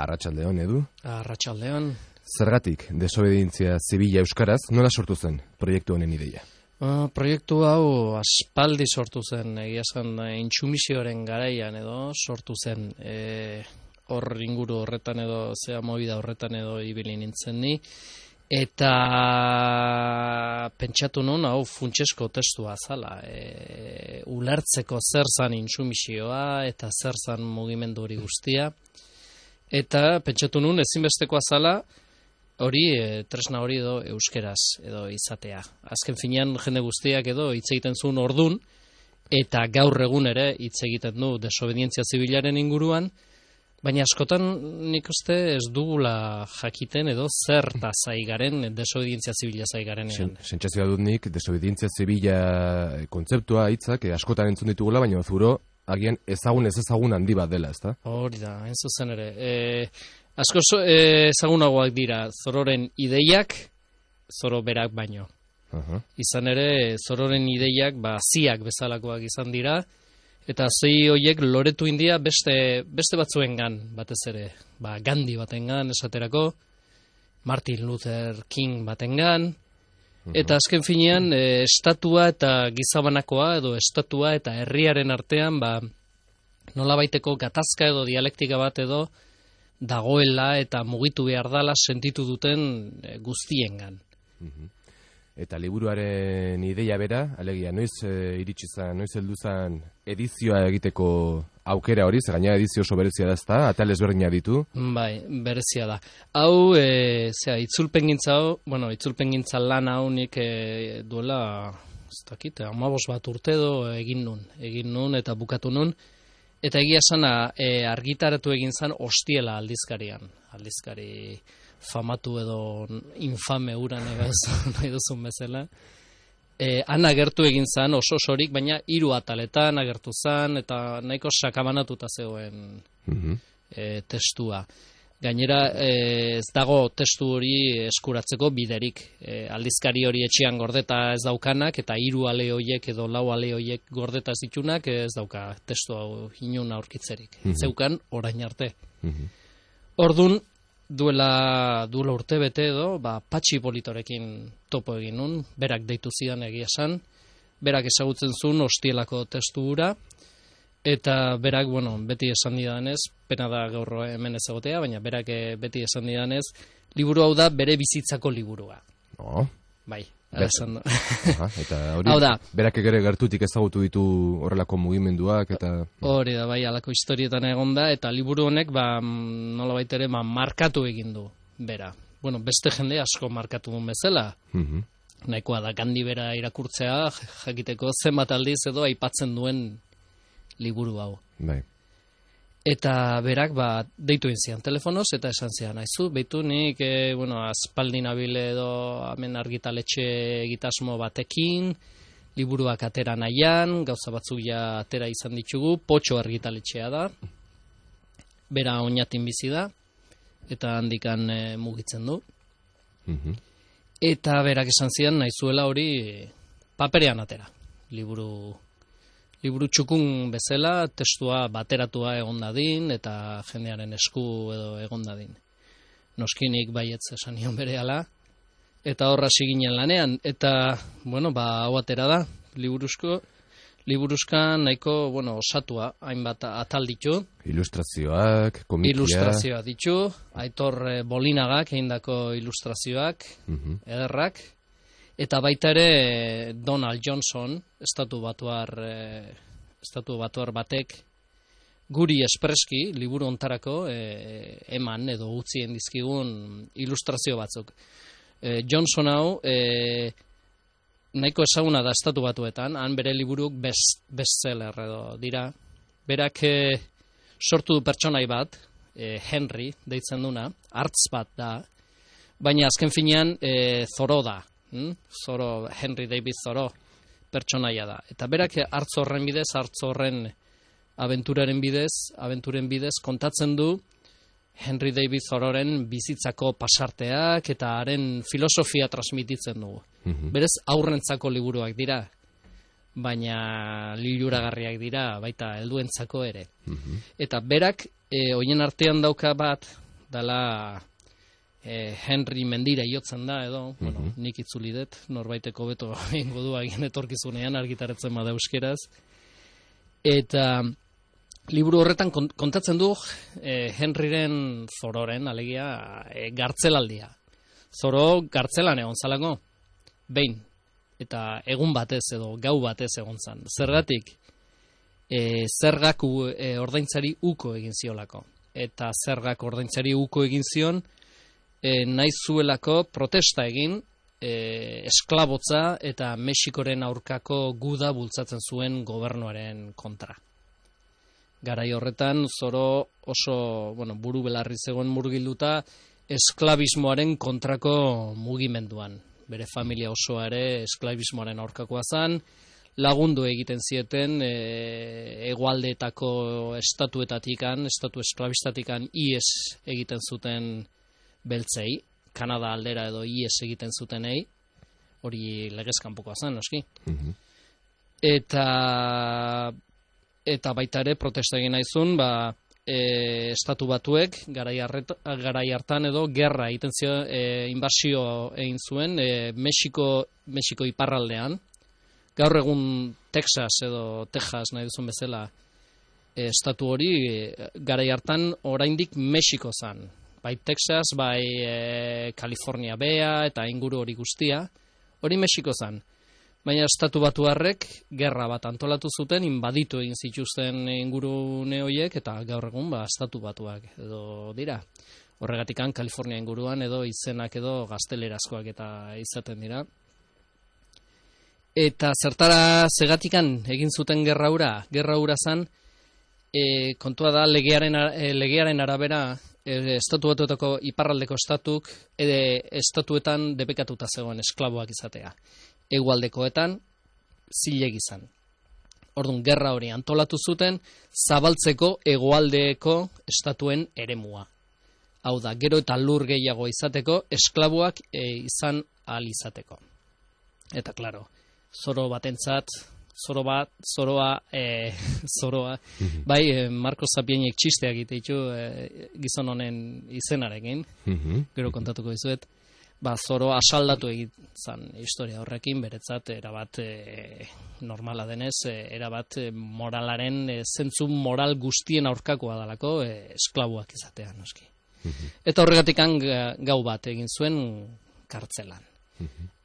Arratxaldeon, edu? Arratxaldeon. Zergatik, desobedientzia zibila euskaraz, nola sortu zen proiektu honen ideia? Uh, proiektu hau aspaldi sortu zen, egia zen, intsumisioaren garaian edo sortu zen. E, hor inguru horretan edo, zea movida horretan edo ibili nintzen ni. Eta pentsatu nun, hau funtsesko testua zala. E, ulertzeko zer zan intsumisioa eta zer zan mugimendu hori guztia. Eta pentsatu nun ezinbestekoa zala hori e, tresna hori edo euskeraz edo izatea. Azken finean jende guztiak edo hitz egiten zuen ordun eta gaur egun ere hitz egiten du desobedientzia zibilaren inguruan, baina askotan nik uste ez dugula jakiten edo zer da zaigaren desobedientzia zibila zaigaren. Sentsazioa dut nik desobedientzia zibila kontzeptua hitzak e, askotan entzun ditugula, baina zuro agian ezagun ez ezagun handi bat dela, ezta? Hori da, hain zuzen ere. E, asko so, e, ezagunagoak dira, zororen ideiak, zoro berak baino. Uh Izan ere, zororen ideiak, ba, ziak bezalakoak izan dira, eta zei hoiek loretu india beste, beste batzuen gan, batez ere. Ba, Gandhi baten gan, esaterako, Martin Luther King baten gan, Eta azken finean, e, estatua eta gizabanakoa, edo estatua eta herriaren artean, ba, nola baiteko gatazka edo dialektika bat edo, dagoela eta mugitu behar dala sentitu duten e, guztiengan. Eta liburuaren ideia bera, alegia, noiz e, iritsi zan, noiz heldu zan edizioa egiteko aukera hori, ze gaina edizio oso berezia da ezta, atal ezberdina ditu. Bai, berezia da. Hau, e, zera, itzulpen gintza hau, bueno, itzulpen gintza lan hau nik e, duela, ez dakit, amabos bat urte do egin nun, egin nun eta bukatu nun, eta egia sana e, argitaratu egin zan ostiela aldizkarian, aldizkari famatu edo infame uran nahi duzun bezala. E, han agertu egin zan oso sorik, baina hiru ataletan agertu zan, eta nahiko sakabanatuta zegoen e, testua. Gainera e, ez dago testu hori eskuratzeko biderik. E, aldizkari hori etxean gordeta ez daukanak, eta hiru ale hoiek edo lau ale hoiek gordeta zitunak ez dauka testu hau inun aurkitzerik. Zeukan orain arte. Ordun duela duela urte bete edo, ba, patxi politorekin topo egin nun, berak deitu zidan egia esan, berak ezagutzen zuen ostielako testu hura, eta berak, bueno, beti esan didanez, pena da gaur hemen ezagotea, baina berak eh, beti esan didanez, liburu hau da bere bizitzako liburua. Oh. Bai, esan da. Aha, eta hori, Hau da. berak ere gertutik ezagutu ditu horrelako mugimenduak, eta... Hori da, bai, alako historietan egon da, eta liburu honek, ba, mm, nola ere, ba, markatu egin du, bera. Bueno, beste jende asko markatu duen bezala, Mhm. nahikoa da gandi bera irakurtzea, jakiteko zenbat aldiz edo aipatzen duen liburu hau. Bai. Eta berak, ba, deitu zian telefonoz, eta esan zian, aizu, behitu nik, e, bueno, aspaldi nabile edo hemen argitaletxe egitasmo batekin, liburuak atera nahian, gauza batzuk ja atera izan ditugu, potxo argitaletxea da, bera oinatin bizi da, eta handikan e, mugitzen du. Mhm. Eta berak esan zian, nahi zuela hori paperean atera, liburu liburu txukun bezala, testua bateratua egon dadin, eta jendearen esku edo egon dadin. Noskinik baietz esan nion bere eta horra ginen lanean, eta, bueno, ba, hau atera da, liburuzko, liburuzka nahiko, bueno, osatua, hainbat atal ditu, Ilustrazioak, komikia... ilustrazioa ditu, aitor eh, bolinagak egindako ilustrazioak, Mhm. ederrak, eta baita ere Donald Johnson, estatu batuar, eh, estatu batuar batek, guri espreski, liburu ontarako, eh, eman edo utzien dizkigun ilustrazio batzuk. Eh, Johnson hau, eh, nahiko ezaguna da estatu batuetan, han bere liburuk best, bestseller edo dira. Berak eh, sortu du pertsonai bat, eh, Henry, deitzen duna, hartz bat da, baina azken finean e, zoro da. Hm? Zoro, Henry David Zoro pertsonaia da. Eta berak hartz horren bidez, hartz horren abenturaren bidez, abenturen bidez kontatzen du Henry David Zororen bizitzako pasarteak eta haren filosofia transmititzen dugu. Mhm. Berez aurrentzako liburuak dira, baina liluragarriak dira baita helduentzako ere. Mhm. Eta berak, e, hoien artean dauka bat, dala e, Henry Mendira jotzen da edo, bueno, nik itzuli dut, norbaiteko beto egingo du agin etorkizunean argitaratzen bada euskeraz. Eta liburu horretan kontatzen du e, Henryren zororen, alegia, e, gartzelaldia. Zoro gartzelan egon zalako, behin, eta egun batez edo gau batez egon zan. Zergatik, e, zergak e, ordaintzari uko egin ziolako. Eta zergak ordaintzari uko egin zion, e, nahi zuelako protesta egin, e, esklabotza eta Mexikoren aurkako guda bultzatzen zuen gobernuaren kontra. Garai horretan, zoro oso bueno, buru belarri zegoen murgilduta, esklabismoaren kontrako mugimenduan. Bere familia osoa ere esklabismoaren aurkakoa zan, lagundu egiten zieten e, egualdeetako estatuetatikan, estatu esklabistatikan ies egiten zuten beltzei, Kanada aldera edo ies egiten zutenei, hori legezkanpokoa zen, noski. Mhm. Eta eta baita ere protesta egin naizun, ba, e, estatu batuek garai, garai hartan edo gerra egiten zio e, inbasio egin zuen e, Mexiko, Mexiko iparraldean gaur egun Texas edo Texas nahi duzun bezala e, estatu hori e, garai hartan oraindik Mexiko zan bai Texas, bai e, California bea eta inguru hori guztia hori Mexiko zan Baina estatu batuarrek gerra bat antolatu zuten, inbaditu egin zituzten ingurune horiek, eta gaur egun ba, estatu batuak edo dira. Horregatikan, Kalifornia inguruan edo izenak edo gaztelerazkoak eta izaten dira. Eta zertara zegatikan egin zuten gerra hura, gerra hura zan, e, kontua da legearen, e, legearen arabera, estatu batuetako iparraldeko estatuk, edo estatuetan debekatuta zegoen esklaboak izatea egualdekoetan zilegi izan. Orduan, gerra hori antolatu zuten, zabaltzeko egualdeeko estatuen eremua. Hau da, gero eta lur gehiago izateko, esklabuak e, izan ahal izateko. Eta, klaro, zoro batentzat, zoro bat, zoroa, e, zoroa, mhm. bai, e, Marko Zapienek txisteak iteitu e, gizon honen izenarekin, mhm. gero kontatuko dizuet, ba, zoro asaldatu egin historia horrekin, beretzat, erabat e, normala denez, e, erabat moralaren, e, zentzu moral guztien aurkakoa dalako, e, esklabuak izatea, noski. Mhm. Eta horregatik gau bat egin zuen kartzelan.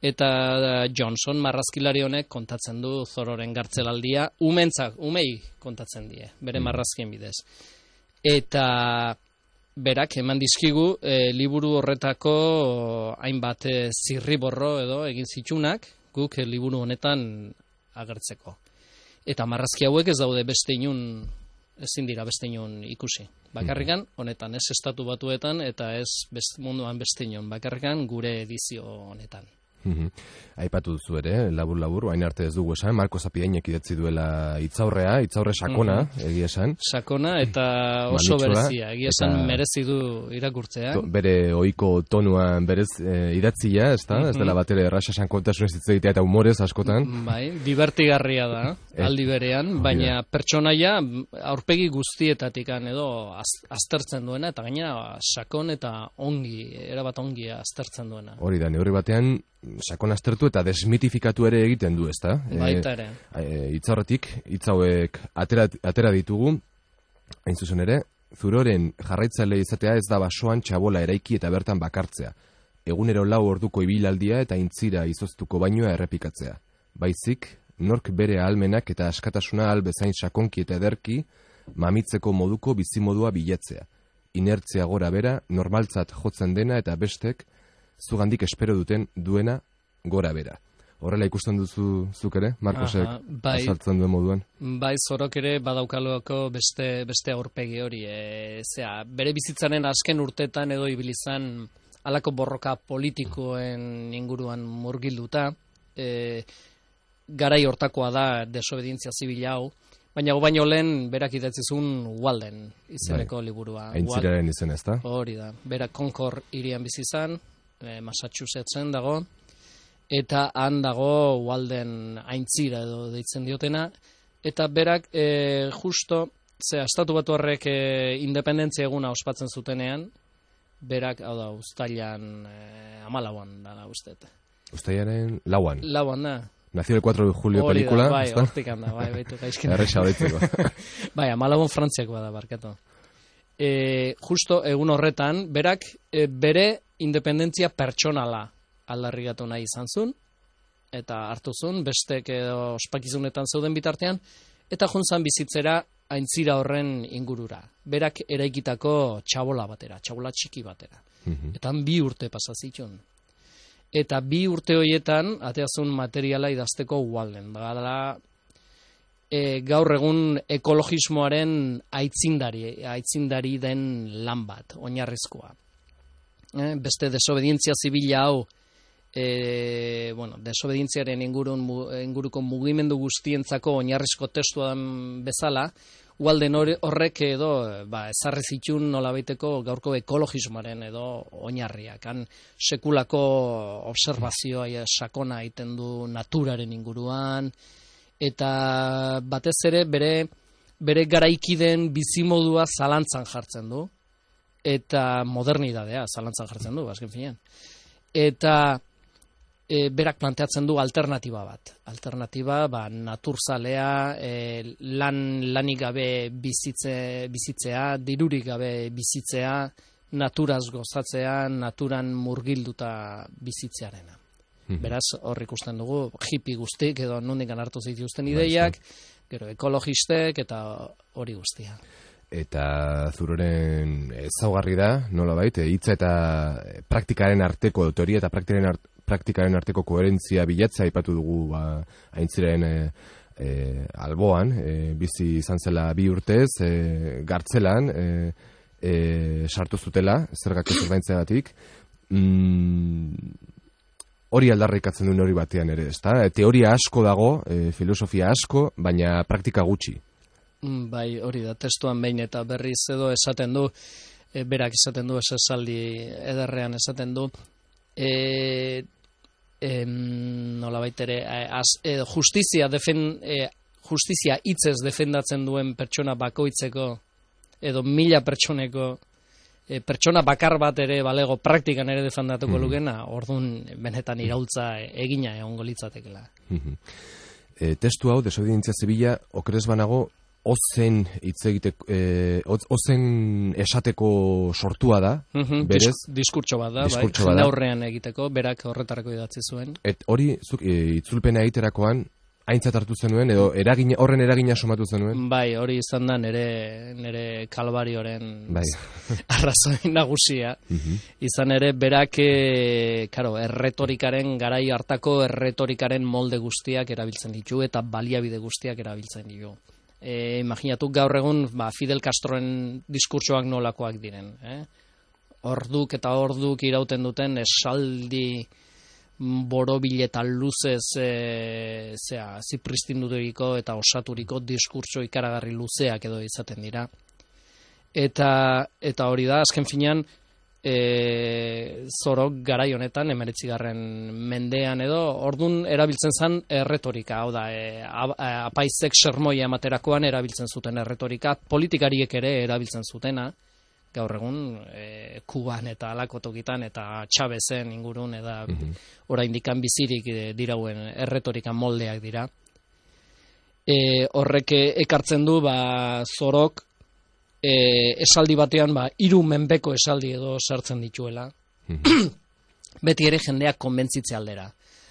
Eta Johnson, marrazkilari honek, kontatzen du zororen gartzelaldia, umentzak, umei kontatzen die, bere mhm. marrazkien bidez. Eta berak eman dizkigu e, liburu horretako hainbat e, zirriborro edo egin zitsunak guk e, liburu honetan agertzeko. Eta marrazki hauek ez daude beste inun ezin dira beste inun ikusi. Bakarrikan honetan ez estatu batuetan eta ez best, munduan beste inun bakarrikan gure edizio honetan. Mhm. Aipatu duzu ere, labur labur, hain arte ez dugu esan, Marko Zapiainek idatzi duela itzaurrea, itzaurre sakona, mm -hmm. egia esan. Sakona eta oso berezia, egia esan merezi du irakurtzea. To, bere ohiko tonuan berez e, idatzia, ez da? Ez dela mhm. batere erraxa esan kontasun ez eta humorez askotan. Bai, divertigarria da, eh, aldi berean, baina pertsonaia aurpegi guztietatikan edo aztertzen duena, eta gaina sakon eta ongi, erabat ongi aztertzen duena. Hori da, hori batean, sakon aztertu eta desmitifikatu ere egiten du, ezta? Baita ere. E, itzarretik, itzauek atera, atera ditugu, hain zuzen ere, zuroren jarraitzaile izatea ez da basoan txabola eraiki eta bertan bakartzea. Egunero lau orduko ibilaldia eta intzira izoztuko bainoa errepikatzea. Baizik, nork bere almenak eta askatasuna albezain sakonki eta ederki, mamitzeko moduko bizimodua bilatzea. Inertzia gora bera, normaltzat jotzen dena eta bestek, zugandik espero duten duena gora bera. Horrela ikusten duzu zuk ere, Markosek bai, azaltzen duen moduan? Bai, zorok ere badaukaloko beste, beste aurpegi hori. E, zera, bere bizitzaren azken urtetan edo ibilizan alako borroka politikoen inguruan murgilduta. E, garai hortakoa da desobedientzia zibila hau. Baina baino lehen berak idatzizun Walden izeneko bai. liburua. Aintziraren izen ez da? Hori da. Berak Concord irian bizizan, e, Massachusettsen dago, eta han dago Walden aintzira edo deitzen diotena, eta berak e, justo, ze estatu batu horrek e, independentzia eguna ospatzen zutenean, berak, hau da, ustailan e, amalauan dala ustet. Ustaiaren lauan. Lauan da. Nació el 4 de julio Hori pelikula. da, bai, hortik handa, bai, baitu gaizkin. Erresa horitzeko. bai, amalauan frantziakoa da, barkatu. E, justo egun horretan, berak e, bere independentzia pertsonala aldarrigatu nahi izan zuen, eta hartu zuen, bestek edo ospakizunetan zeuden bitartean, eta juntzan bizitzera aintzira horren ingurura. Berak eraikitako txabola batera, txabola txiki batera. Mhm. Eta han bi urte pasa zituen. Eta bi urte horietan, ateazun materiala idazteko ualden. Bada, e, gaur egun ekologismoaren aitzindari, aitzindari den lan bat, oinarrizkoa. E, beste desobedientzia zibila hau, e, bueno, desobedientziaren ingurun, inguruko mugimendu guztientzako oinarrizko testua den bezala, Ualden hori- horrek edo ba, ezarri zitun nolabaiteko gaurko ekologismoaren edo oinarriak. Han sekulako observazioa sakona egiten du naturaren inguruan, eta batez ere bere, bere garaikiden bizimodua zalantzan jartzen du, eta modernidadea zalantzan jartzen du, azken finean. Eta e, berak planteatzen du alternatiba bat. Alternatiba, ba, naturzalea, e, lan, lanik gabe bizitze, bizitzea, dirurik gabe bizitzea, naturaz gozatzea, naturan murgilduta bizitzearena. Mhm. Beraz, hor ikusten dugu, hippie guztik edo nondik hartu zituzten ideiak, gero ekologistek eta hori guztia. Eta zuroren ezaugarri da, nola baita, hitza eta eh, praktikaren arteko, teoria eta praktikaren, art, praktikaren arteko koherentzia bilatzea aipatu dugu ba, aintziren e, e, alboan, e, bizi izan zela bi urtez, e, gartzelan, e, e, sartu zutela, zergak ez ordaintzeagatik, mm, hori aldarrikatzen duen hori batean ere, ezta? Teoria asko dago, e, filosofia asko, baina praktika gutxi. Mm, Bai, hori da, testuan behin eta berriz edo esaten du, e, berak esaten du, esaldi ederrean esaten du, e, em, nola baitere, az, e, justizia, defen, e, justizia hitzez defendatzen duen pertsona bakoitzeko, edo mila pertsoneko, e, pertsona bakar bat ere balego praktikan ere defendatuko Mhm. lukena, orduan benetan iraultza egina egongo litzatekela. Mhm. e, testu hau, desobedientzia zibila, okrez banago, ozen hitz egiteko, e, oz- ozen esateko sortua da, Mhm, berez, disk- diskurtso bat da, diskurtso bai, da. jende aurrean egiteko, berak horretarako idatzi zuen. et hori, zuk, e, itzulpena egiterakoan, aintzat hartu zenuen, edo eragina, horren eragina somatu zenuen? Bai, hori izan da nere, nere kalbarioren Bai. arrazoi nagusia. Mhm. Izan ere, berak, e, karo, erretorikaren, garai hartako erretorikaren molde guztiak erabiltzen ditu, eta baliabide guztiak erabiltzen ditu. E, imaginatu gaur egun, ba, Fidel Castroen diskurtsoak nolakoak diren. Eh? Orduk eta orduk irauten duten esaldi borobil eta luzez e, zea, zipristinduturiko eta osaturiko diskurtso ikaragarri luzeak edo izaten dira. Eta, eta hori da, azken finean, e, zorok garai honetan, emeretzigarren mendean edo, ordun erabiltzen zen erretorika, hau da, e, apaizek sermoia ematerakoan erabiltzen zuten erretorika, politikariek ere erabiltzen zutena, gaur egun, e, Kuban eta alako tokitan eta Chavezen ingurun, eta Mhm. oraindikan bizirik e, dirauen erretorika moldeak dira. E, horrek ekartzen du ba, zorok e, esaldi batean ba, hiru menpeko esaldi edo sartzen dituela. Mhm. Beti ere jendeak konbentzitze aldera.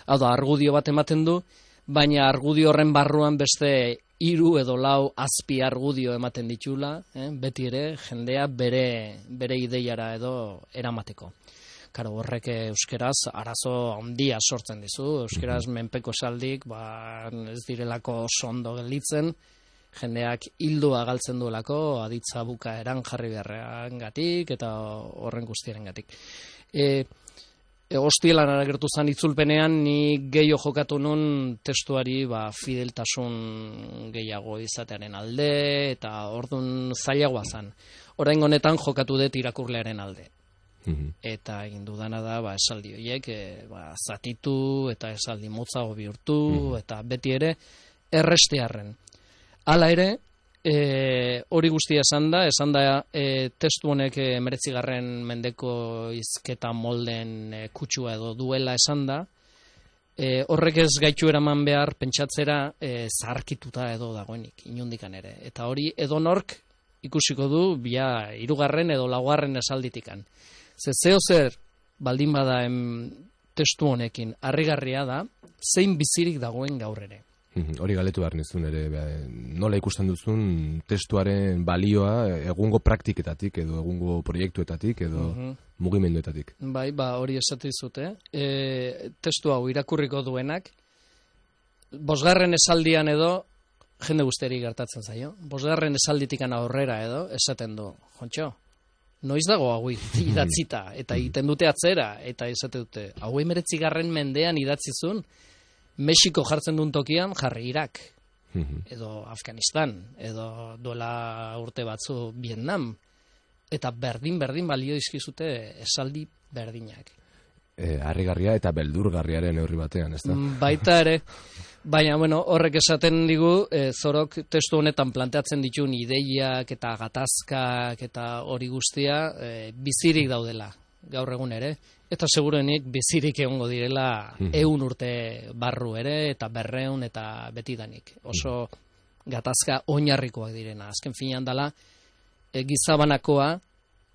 Hau da, argudio bat ematen du, baina argudio horren barruan beste hiru edo lau azpi argudio ematen ditula, eh? beti ere jendea bere, bere ideiara edo eramateko. Karo, horrek euskeraz arazo handia sortzen dizu, euskeraz menpeko esaldik, ba, ez direlako oso ondo gelditzen, jendeak hildua galtzen duelako, aditza buka eran jarri beharrean gatik, eta horren guztiaren gatik. E, e, ostielan agertu zan itzulpenean, ni gehiago jokatu nun testuari ba, fideltasun gehiago izatearen alde, eta ordun zailagoa zan. Orain honetan jokatu dut irakurlearen alde Mhm. eta egin dudana da ba, esaldi horiek e, ba, zatitu eta esaldi motzago bihurtu eta beti ere errestearren. Hala ere, e, hori guztia esan da, esan da e, testu honek emeretzigarren mendeko izketa molden e, kutsua edo duela esan da, e, horrek ez gaitu eraman behar pentsatzera e, zaharkituta edo dagoenik, inundikan ere. Eta hori edonork ikusiko du, bia, irugarren edo laugarren esalditikan. Ze zeo zer, baldin bada em, testu honekin, harrigarria da, zein bizirik dagoen gaur ere. Mhm, hori galetu behar nizun ere, nola ikusten duzun testuaren balioa egungo praktiketatik edo egungo proiektuetatik edo uh mugimenduetatik. Bai, ba, hori esate zute. E, testu hau irakurriko duenak, bosgarren esaldian edo, jende guztiari gertatzen zaio, bosgarren esalditikan aurrera edo, esaten du, jontxo, noiz dago hau idatzita, eta egiten dute atzera, eta esate dute, hau emeretzigarren mendean idatzizun, Mexiko jartzen duen tokian jarri Irak, Mhm. edo Afganistan, edo duela urte batzu Vietnam, eta berdin-berdin balio izkizute esaldi berdinak. E, harrigarria eta beldurgarriaren neurri batean, ezta? Mm, Baita ere, baina bueno, horrek esaten digu, e, zorok testu honetan planteatzen ditun ideiak eta gatazkak eta hori guztia e, bizirik daudela gaur egun ere, eta segurenik bizirik egongo direla Mhm. eun urte barru ere eta berreun eta betidanik. Oso gatazka oinarrikoak direna. Azken finean dala, e, gizabanakoa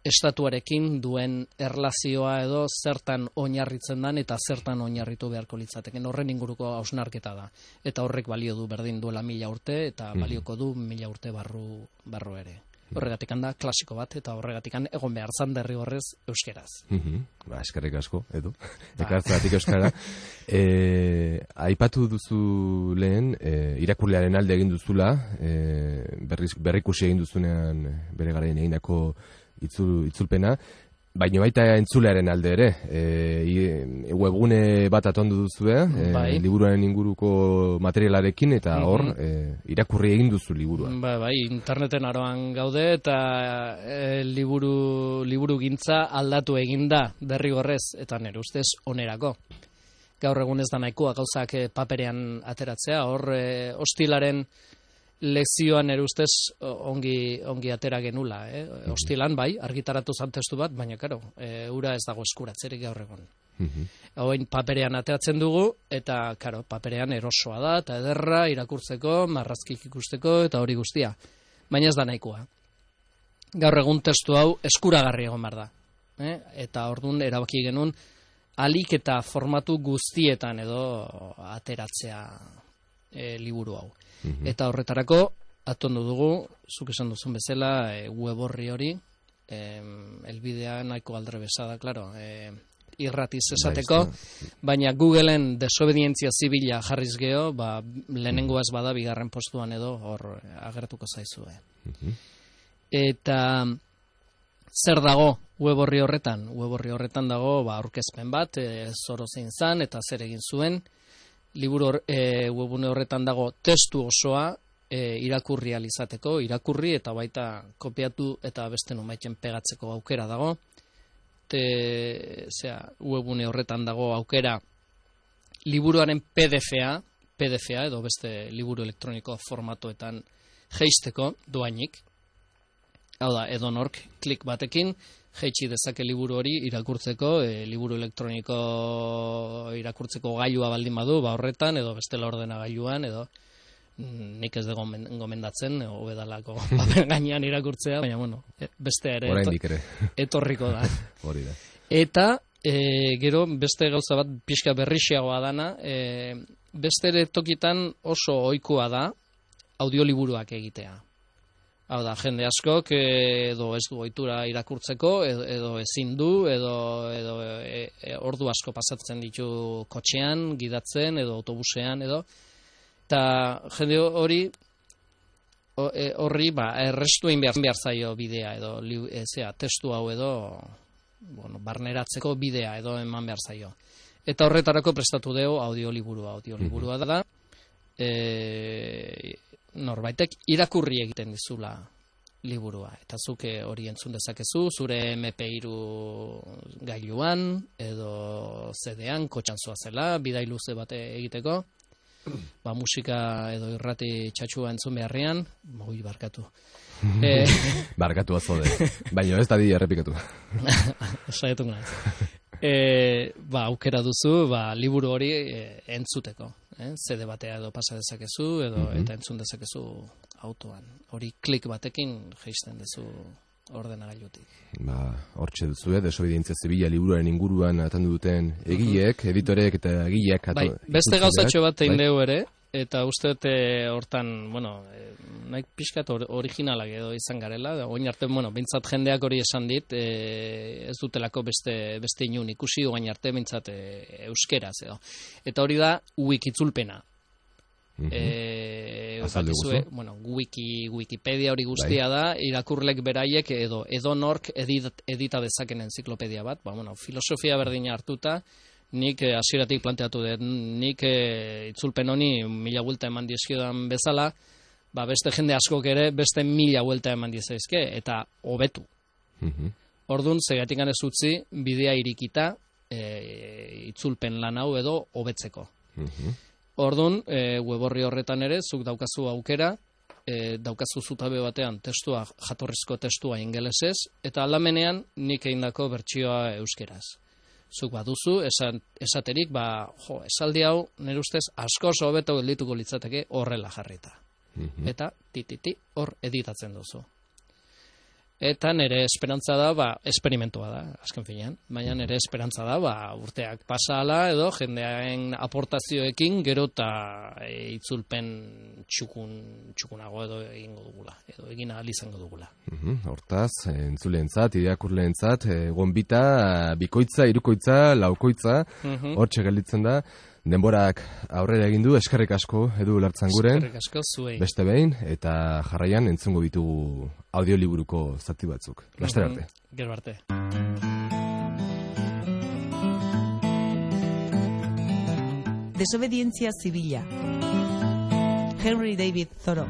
estatuarekin duen erlazioa edo zertan oinarritzen dan eta zertan oinarritu beharko litzateken horren inguruko hausnarketa da. Eta horrek balio du berdin duela mila urte eta balioko du mila urte barru, barru ere. Horregatik da klasiko bat eta horregatik egon behar zan derrigorrez euskeraz. Mhm, Ba, eskerrik asko, edu. Ekartzatik euskara. E, aipatu duzu lehen, e, irakurlearen alde egin duzula, e, berriz, berrikusi egin duzunean bere garaien egindako itzul, itzulpena, baina baita entzulearen alde ere. E, i- webgune bat atondu duzu, e, Bai. liburuaren inguruko materialarekin, eta Mhm. hor, e, irakurri egin duzu liburua. Ba, bai, interneten aroan gaude eta e, liburu, liburu gintza aldatu eginda derrigorrez eta nire ustez onerako. Gaur egun ez da nahikoa gauzak e, paperean ateratzea, hor e, ostilaren lezioan nire ustez o- ongi, ongi atera genula. Eh? Ostilan bai, argitaratu zantestu bat, baina karo, e, ura ez dago eskuratzerik gaur egun. Mhm. Hauein paperean ateratzen dugu, eta, karo, paperean erosoa da, eta ederra, irakurtzeko, marrazkik ikusteko, eta hori guztia. Baina ez da nahikoa. Gaur egun testu hau eskuragarri egon behar da. Eh? Eta ordun erabaki genuen, alik eta formatu guztietan edo ateratzea e, liburu hau. Mhm. Eta horretarako, atondu dugu, zuk esan duzun bezala, e, web horri hori, em, elbidea nahiko aldre bezada, claro, e, irratiz esateko, Bai, baina Googleen desobedientzia zibila jarriz geho, ba, lehenengo ez bada bigarren postuan edo hor agertuko zaizue. Eta zer dago web horri horretan? Web horri horretan dago ba, aurkezpen bat, e, zoro zein zan eta zer egin zuen. Liburu hor, e, webune horretan dago testu osoa e, irakurri alizateko, irakurri eta baita kopiatu eta beste numaitzen pegatzeko aukera dago. Te, zera, webune horretan dago aukera liburuaren PDF-a, PDF-a edo beste liburu elektroniko formatoetan jeisteko doainik. Hau da, edonork klik batekin jeitsi dezake liburu hori irakurtzeko, e, liburu elektroniko irakurtzeko gailua baldin badu, ba horretan edo bestela ordenagailuan edo mm, nik ez gomen- gomendatzen, hobedalako paper gainean irakurtzea, baina bueno, e, beste ere eto- Oraindik ere, etorriko da. hori da. Eta e, gero beste gauza bat pixka berrixeagoa dana, e, beste ere tokitan oso ohikoa da audioliburuak egitea. Hau da, jende askok edo ez du ohitura irakurtzeko, edo, edo ezin du, edo, edo e, e, ordu asko pasatzen ditu kotxean, gidatzen, edo autobusean, edo. Eta jende hori e, horri ba, errestu egin behar, behar zaio bidea, edo li, e, zera, testu hau edo bueno, barneratzeko bidea edo eman behar zaio. Eta horretarako prestatu deo audioliburua. Audioliburua da, e, norbaitek irakurri egiten dizula liburua. Eta zuke hori entzun dezakezu, zure MP3 gailuan, edo CD-an, kotxan zela, bidai luze bate egiteko. ba, musika edo irrati txatxua entzun beharrean, ui, barkatu. e, Barkatu azode. Baina ez da di errepikatu. Saietu naiz. E, ba, aukera duzu, ba, liburu hori e, entzuteko. Eh? CD batea edo pasa dezakezu, edo Mhm. eta entzun dezakezu autoan. Hori klik batekin geisten duzu ordenagailutik. Ba, hortxe duzu, eh, desobedientzia zibila liburuaren inguruan atandu duten egileek, editorek eta egileek. atu- Bai, beste gauzatxo bat egin bai? ere, eta uste dut eh, hortan, bueno, eh, nahi pixkat or, originalak edo izan garela, oin arte, bueno, bintzat jendeak hori esan dit, eh, ez dutelako beste, beste inun ikusi, oin arte bintzat eh, euskeraz edo. Eta hori da, wikitzulpena. Eh, Azaldu bakizue, guzu. bueno, wiki, Wikipedia hori guztia da, irakurlek beraiek edo edo nork edit, edita dezaken enziklopedia bat, ba, bueno, filosofia berdina hartuta, nik eh, hasieratik planteatu dut, nik eh, itzulpen honi mila vuelta eman dizkiodan bezala, ba, beste jende askok ere beste mila vuelta eman dizkaizke, eta hobetu. Mhm. Ordun zegatik ez utzi bidea irikita e, itzulpen lan hau edo hobetzeko. Mhm. Ordun, e, web horri horretan ere, zuk daukazu aukera, e, daukazu zutabe batean testua, jatorrizko testua ingelesez, eta aldamenean nik eindako bertsioa euskeraz. Zuk baduzu, esan, esaterik, ba, jo, esaldi hau, nire ustez, asko hobeto geldituko litzateke horrela jarrita. Mhm. Eta, tititi, hor editatzen duzu. Eta nire esperantza da, ba, esperimentua da, azken finean. Baina nire esperantza da, ba, urteak pasala edo jendearen aportazioekin gero eta e, itzulpen txukun, txukunago edo egingo dugula, edo egin ahal izango dugula. Mhm, Hortaz, entzuleentzat, irakurleentzat, e, gonbita, bikoitza, irukoitza, laukoitza, Mhm. hortxe gelditzen da. Denborak aurrera egin du, eskerrik asko, edu lartzan guren, Eskerrik asko zuei. beste behin, eta jarraian entzungo ditugu audioliburuko zati batzuk. Laster arte. Gero arte. Desobedientzia zibila. Henry David Thoreau.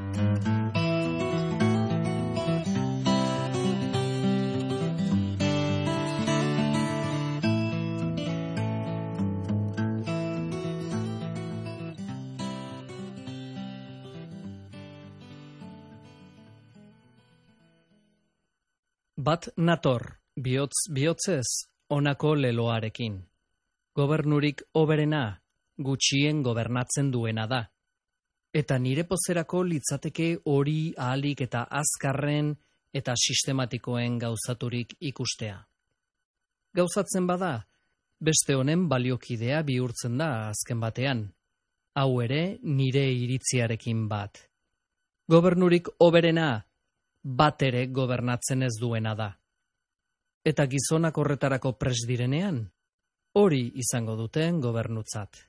Bat nator, bihotz bihotzez, onako leloarekin. Gobernurik oberena, gutxien gobernatzen duena da. Eta nire pozerako litzateke hori ahalik eta azkarren eta sistematikoen gauzaturik ikustea. Gauzatzen bada, beste honen baliokidea bihurtzen da azken batean. Hau ere nire iritziarekin bat. Gobernurik oberena, bat ere gobernatzen ez duena da. Eta gizonak horretarako pres direnean, hori izango duten gobernutzat.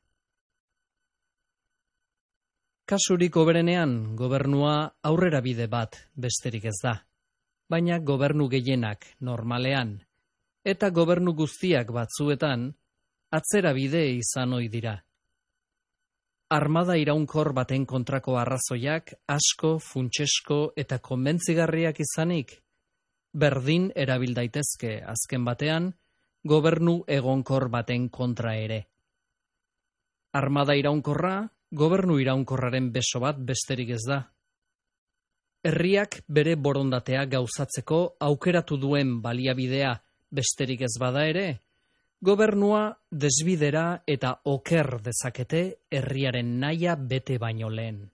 Kasurik oberenean, gobernua aurrera bide bat besterik ez da. Baina gobernu gehienak normalean, eta gobernu guztiak batzuetan, atzera bide izan ohi dira. Armada iraunkor baten kontrako arrazoiak asko, funtsesko eta konbentzigarriak izanik, berdin erabil daitezke azken batean, gobernu egonkor baten kontra ere. Armada iraunkorra, gobernu iraunkorraren beso bat besterik ez da. Herriak bere borondatea gauzatzeko aukeratu duen baliabidea besterik ez bada ere, gobernua desbidera eta oker dezakete herriaren naia bete baino lehen.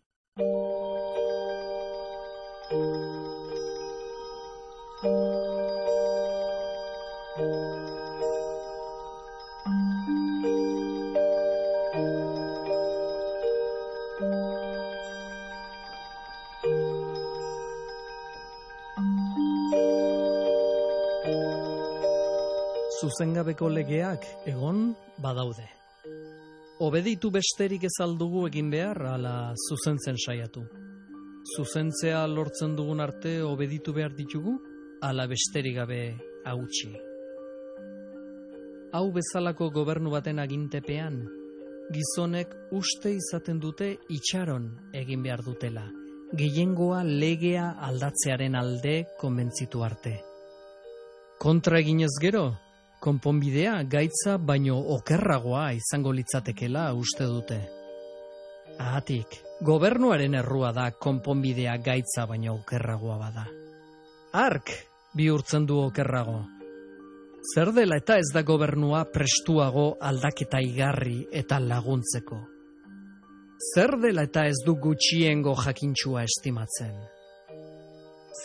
Zuzengabeko legeak egon badaude. Obeditu besterik ez aldugu egin behar, ala zuzentzen saiatu. Zuzentzea lortzen dugun arte obeditu behar ditugu, ala besterik gabe hautsi. Hau bezalako gobernu baten agintepean, gizonek uste izaten dute itxaron egin behar dutela, gehiengoa legea aldatzearen alde konbentzitu arte. Kontra eginez gero, konponbidea gaitza baino okerragoa izango litzatekela uste dute. Ahatik, gobernuaren errua da konponbidea gaitza baino okerragoa bada. Ark bihurtzen du okerrago. Zer dela eta ez da gobernua prestuago aldaketa igarri eta laguntzeko. Zer dela eta ez du gutxiengo jakintxua estimatzen.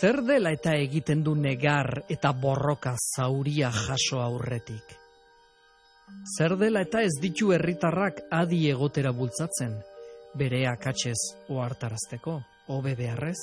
Zer dela eta egiten du negar eta borroka zauria jaso aurretik. Zer dela eta ez ditu herritarrak adi egotera bultzatzen, bere akatsez ohartarazteko, hobe beharrez?